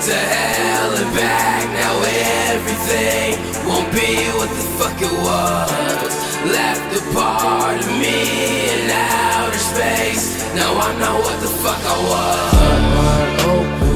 to hell and back. Now everything won't be what the fuck it was. Left a part of me in outer space. Now I'm not what the fuck I was. Wide open.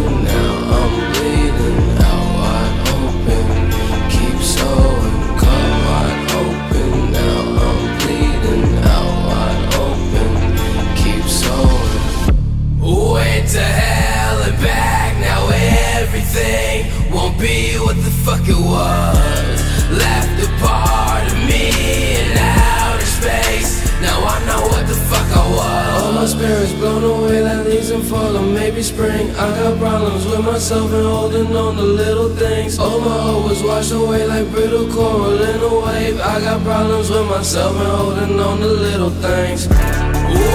Be what the fuck it was. Left a part of me in outer space. Now I know what the fuck I was. All my spirits blown away like leaves in fall maybe spring. I got problems with myself and holding on to little things. All my hope was washed away like brittle coral in a wave. I got problems with myself and holding on to little things. Went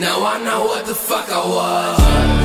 Now I know what the fuck I was.